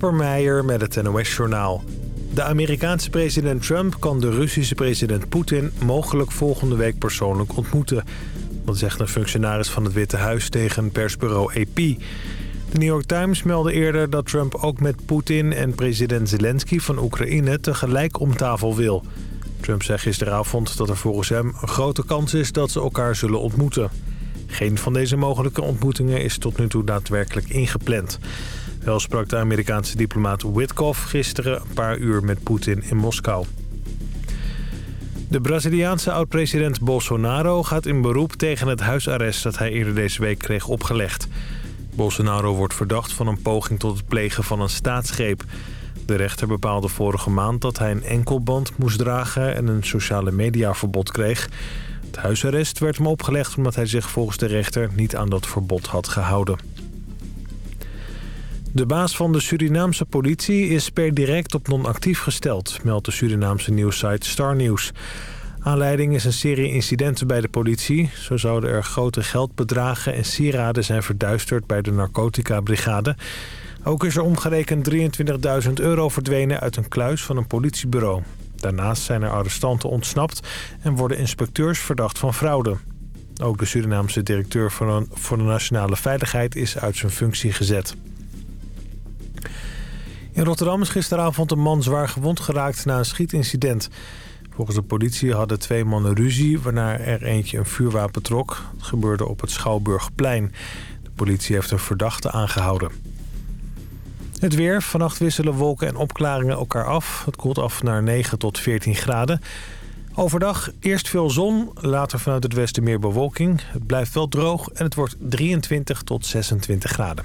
Kasper Meijer met het NOS-journaal. De Amerikaanse president Trump kan de Russische president Poetin... mogelijk volgende week persoonlijk ontmoeten. Dat zegt een functionaris van het Witte Huis tegen persbureau AP. De New York Times meldde eerder dat Trump ook met Poetin... en president Zelensky van Oekraïne tegelijk om tafel wil. Trump zei gisteravond dat er volgens hem een grote kans is... dat ze elkaar zullen ontmoeten. Geen van deze mogelijke ontmoetingen is tot nu toe daadwerkelijk ingepland. Wel sprak de Amerikaanse diplomaat Witkoff gisteren een paar uur met Poetin in Moskou. De Braziliaanse oud-president Bolsonaro gaat in beroep tegen het huisarrest dat hij eerder deze week kreeg opgelegd. Bolsonaro wordt verdacht van een poging tot het plegen van een staatsgreep. De rechter bepaalde vorige maand dat hij een enkelband moest dragen en een sociale mediaverbod kreeg. Het huisarrest werd hem opgelegd omdat hij zich volgens de rechter niet aan dat verbod had gehouden. De baas van de Surinaamse politie is per direct op non-actief gesteld... meldt de Surinaamse nieuwssite Star News. Aanleiding is een serie incidenten bij de politie. Zo zouden er grote geldbedragen en sieraden zijn verduisterd bij de narcotica-brigade. Ook is er omgerekend 23.000 euro verdwenen uit een kluis van een politiebureau. Daarnaast zijn er arrestanten ontsnapt en worden inspecteurs verdacht van fraude. Ook de Surinaamse directeur voor de Nationale Veiligheid is uit zijn functie gezet. In Rotterdam is gisteravond een man zwaar gewond geraakt na een schietincident. Volgens de politie hadden twee mannen ruzie... waarna er eentje een vuurwapen trok. Het gebeurde op het Schouwburgplein. De politie heeft een verdachte aangehouden. Het weer. Vannacht wisselen wolken en opklaringen elkaar af. Het koelt af naar 9 tot 14 graden. Overdag eerst veel zon, later vanuit het westen meer bewolking. Het blijft wel droog en het wordt 23 tot 26 graden.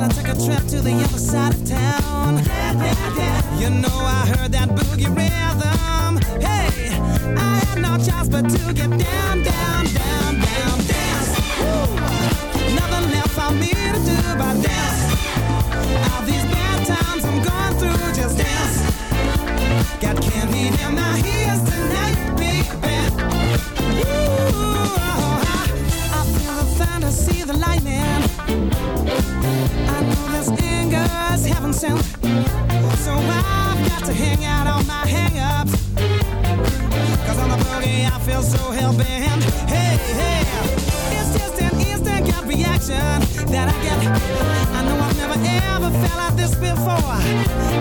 Well, I took a trip to the other side of town. You know, I heard that boogie rhythm. Hey, I had no chance, but feel so hell-bent. Hey, hey, it's just an instant gut reaction that I get. I know I've never ever felt like this before.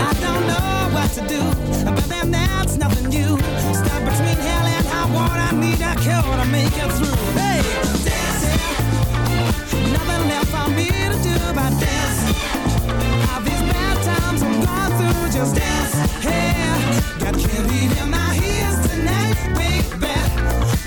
I don't know what to do, but then that's nothing new. Stuck between hell and high water, I need a cure to make it through. Hey, dancing, nothing left for me to do but dance. All these bad times I'm going through, just dance. Hey, got candy in my ears tonight, baby.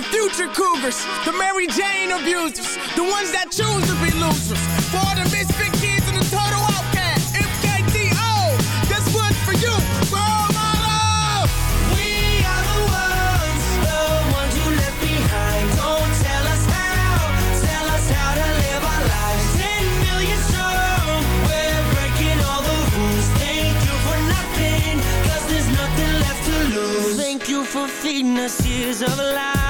The future cougars, the Mary Jane abusers, the ones that choose to be losers. For the misfit kids and the total outcast. MKTO, this one's for you. For all my love. We are the ones, the ones you left behind. Don't tell us how, tell us how to live our lives. Ten million strong, we're breaking all the rules. Thank you for nothing, cause there's nothing left to lose. Thank you for feeding us years of lies.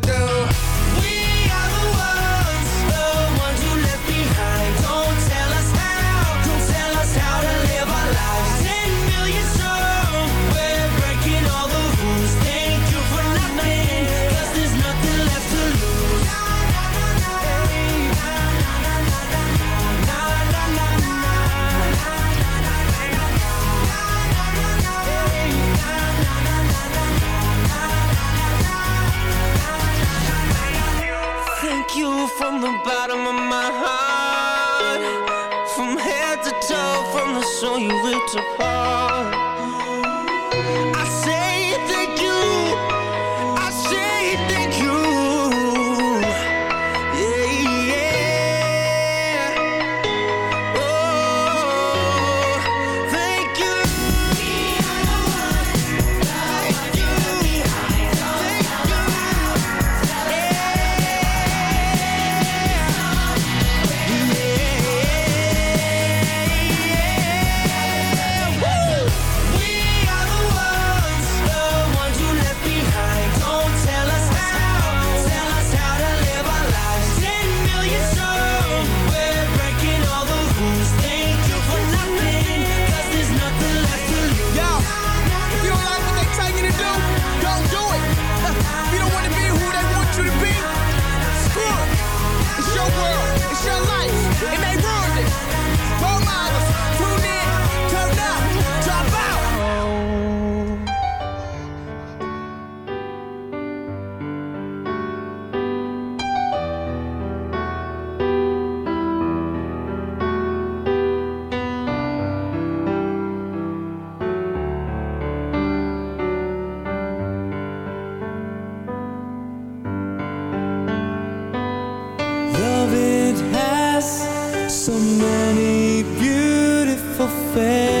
so many beautiful faces.